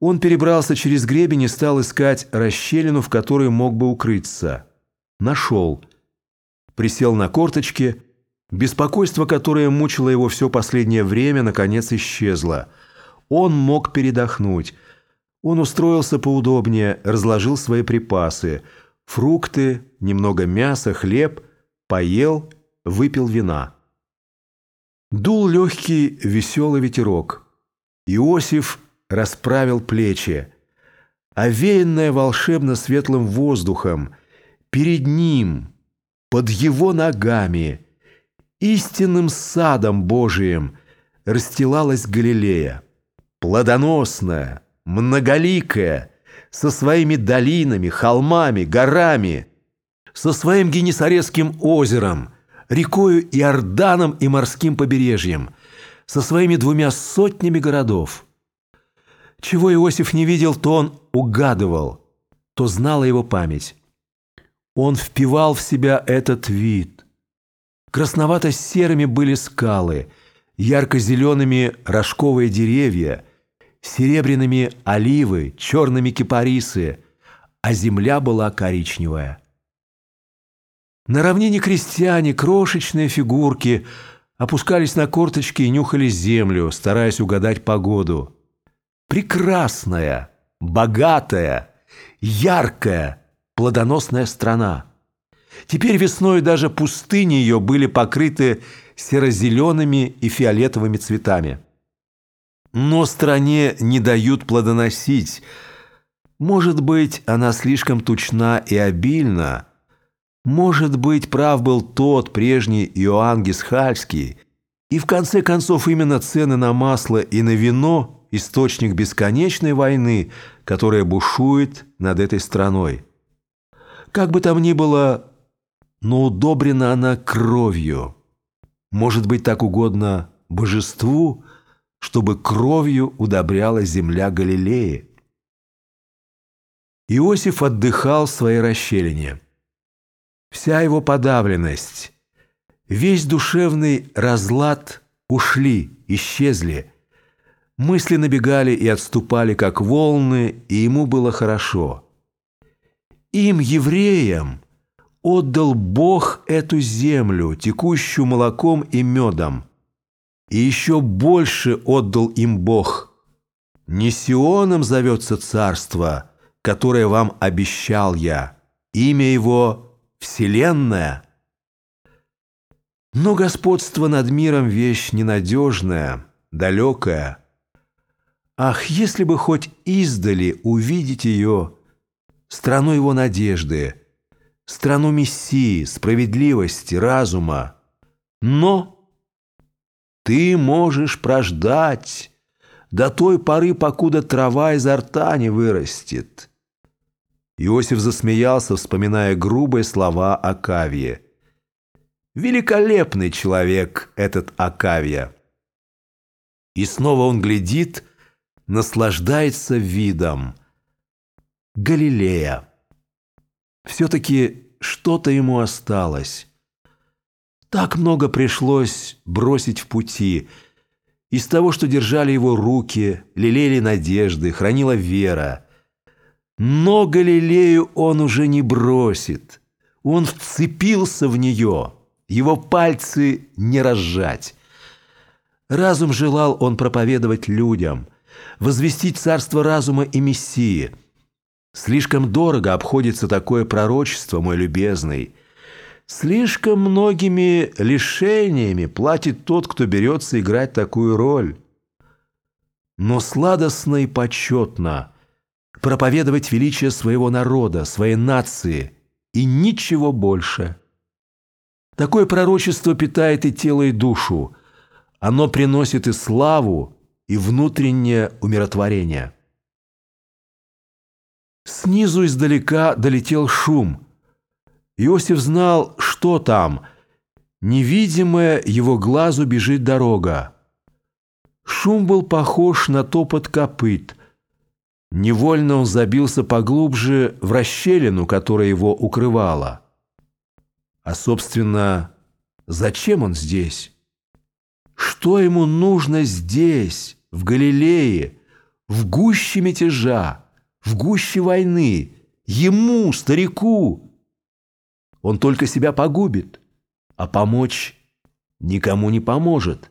Он перебрался через гребень и стал искать расщелину, в которой мог бы укрыться. Нашел. Присел на корточки. Беспокойство, которое мучило его все последнее время, наконец исчезло. Он мог передохнуть. Он устроился поудобнее, разложил свои припасы. Фрукты, немного мяса, хлеб. Поел, выпил вина. Дул легкий, веселый ветерок. Иосиф расправил плечи. Овеянное волшебно светлым воздухом, перед ним, под его ногами, истинным садом Божиим, расстилалась Галилея, плодоносная, многоликая, со своими долинами, холмами, горами, со своим Генесарецким озером – рекою Иорданом и морским побережьем, со своими двумя сотнями городов. Чего Иосиф не видел, то он угадывал, то знала его память. Он впивал в себя этот вид. Красновато-серыми были скалы, ярко-зелеными рожковые деревья, серебряными оливы, черными кипарисы, а земля была коричневая. На равнине крестьяне, крошечные фигурки, опускались на корточки и нюхали землю, стараясь угадать погоду. Прекрасная, богатая, яркая, плодоносная страна. Теперь весной даже пустыни ее были покрыты серо-зелеными и фиолетовыми цветами. Но стране не дают плодоносить. Может быть, она слишком тучна и обильна, может быть, прав был тот прежний Иоанн Гисхальский, и в конце концов именно цены на масло и на вино – источник бесконечной войны, которая бушует над этой страной. Как бы там ни было, но удобрена она кровью. Может быть, так угодно божеству, чтобы кровью удобряла земля Галилеи. Иосиф отдыхал в своей расщелине. Вся его подавленность, весь душевный разлад ушли, исчезли. Мысли набегали и отступали, как волны, и ему было хорошо. Им, евреям, отдал Бог эту землю, текущую молоком и медом. И еще больше отдал им Бог. Не Сионом зовется царство, которое вам обещал я. Имя его – Вселенная. Но господство над миром вещь ненадежная, далекая. Ах, если бы хоть издали увидеть ее, страну его надежды, страну Мессии, справедливости, разума. Но ты можешь прождать до той поры, покуда трава изо рта не вырастет. Иосиф засмеялся, вспоминая грубые слова Акавия. «Великолепный человек этот Акавия!» И снова он глядит, наслаждается видом. Галилея. Все-таки что-то ему осталось. Так много пришлось бросить в пути. Из того, что держали его руки, лелеяли надежды, хранила вера – но Галилею он уже не бросит. Он вцепился в нее, его пальцы не разжать. Разум желал он проповедовать людям, возвестить царство разума и Мессии. Слишком дорого обходится такое пророчество, мой любезный. Слишком многими лишениями платит тот, кто берется играть такую роль. Но сладостно и почетно – проповедовать величие своего народа, своей нации и ничего больше. Такое пророчество питает и тело, и душу. Оно приносит и славу, и внутреннее умиротворение. Снизу издалека долетел шум. Иосиф знал, что там. Невидимая его глазу бежит дорога. Шум был похож на топот копыт – Невольно он забился поглубже в расщелину, которая его укрывала. А, собственно, зачем он здесь? Что ему нужно здесь, в Галилее, в гуще мятежа, в гуще войны, ему, старику. Он только себя погубит, а помочь никому не поможет.